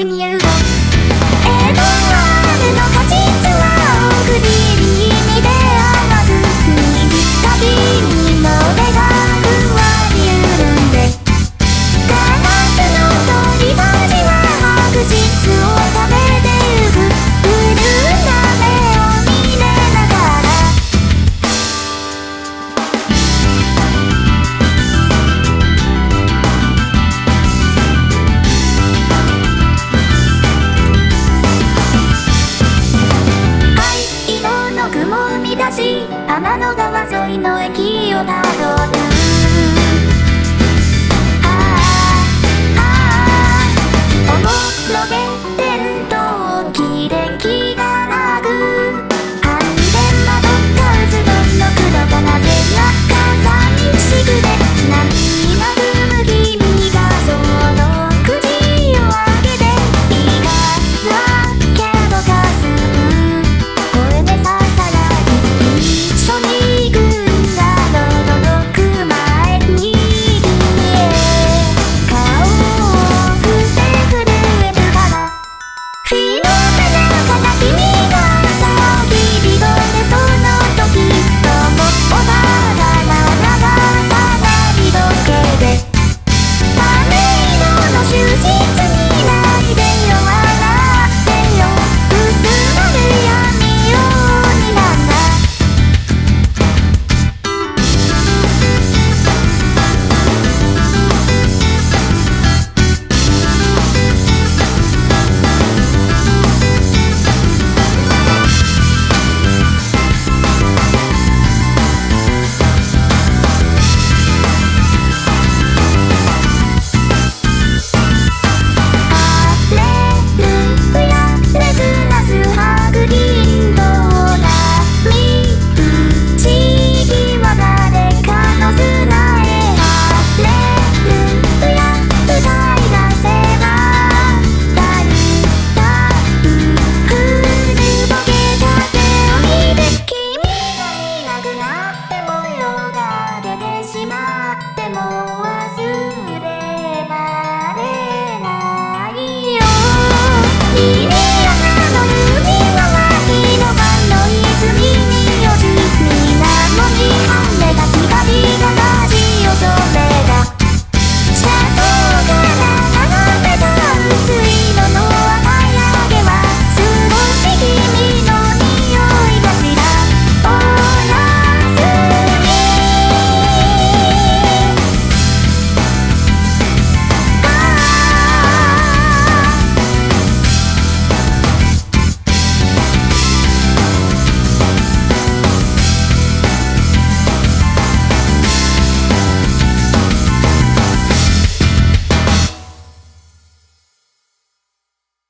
семье. 川沿いの駅をたどる